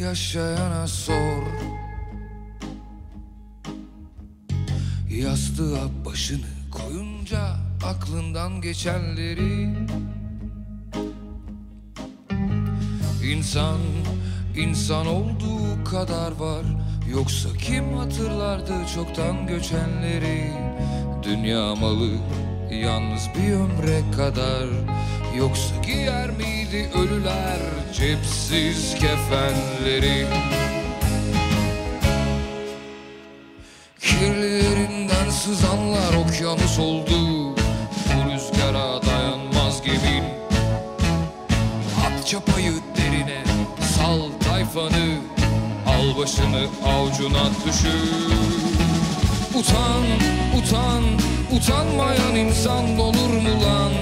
yaşayana sor. Yastığa başını koyunca aklından geçenleri. İnsan, insan olduğu kadar var. Yoksa kim hatırlardı çoktan göçenleri? Dünya malı yalnız bir ömre kadar Yoksa giyer miydi ölüler cepsiz kefenleri Kirlilerinden sızanlar okyanus oldu. Bu rüzgara dayanmaz gemin. At çapayı derine sal tayfanı. Al başını avucuna düşür Utan, utan, utanmayan insan olur mu lan?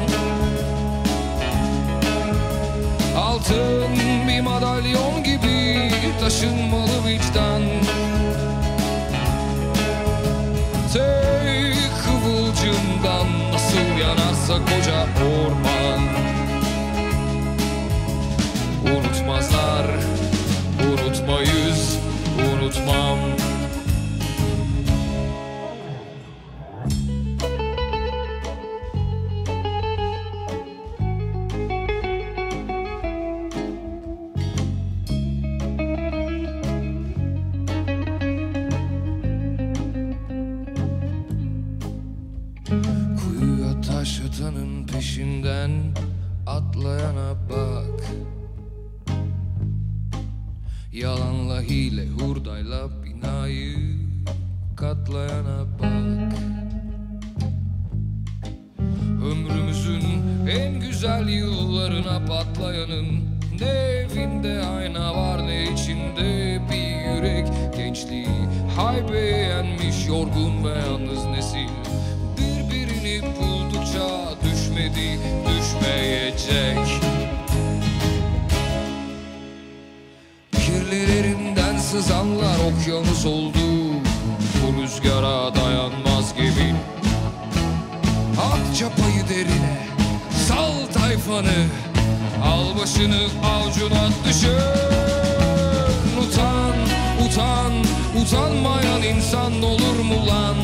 Altın bir madalyon gibi taşınmalı vicdan. Tek kıvılcımdan nasıl yanarsa koca orman Kuyuya taş atanın peşinden atlayana bak. Yalanla hile hurdayla binayı katlayana bak. Ömrümüzün en güzel yıllarına patlayanın Ne evinde ayna var ne içinde bir yürek Gençliği. Haybe yenmiş yorgun ve yalnız nesil buldukça düşmedi düşmeyecek. Kirlilerinden sızanlar okyanus oldu Bu rüzgara dayanmaz gemin At çapayı derine Sal tayfanı Al başını avucuna düşür Utan, utan, utanmayan insan olur mu lan?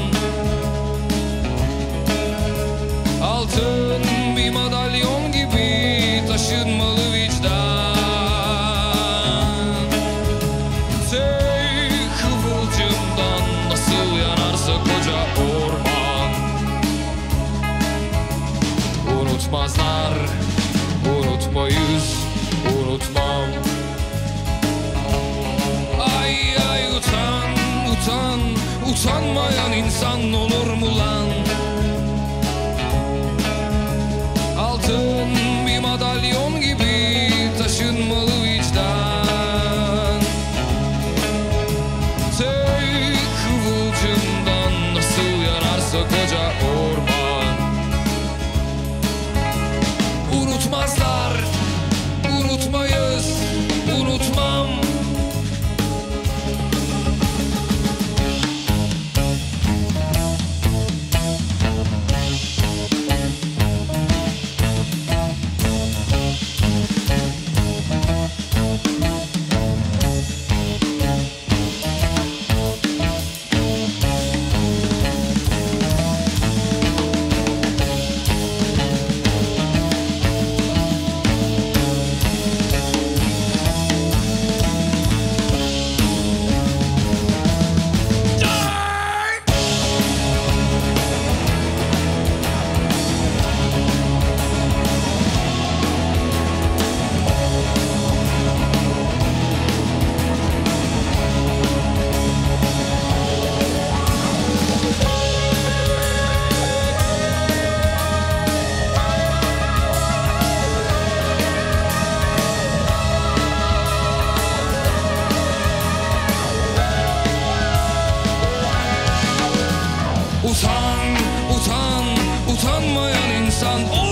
Altın bir madalyon gibi taşınmalı vicdan. Tek kıvılcımdan nasıl yanarsa koca orman. Unutmazlar, unutmayız, unutmam. Ay ay utan, utan, utanmayan insan olur mu lan? on.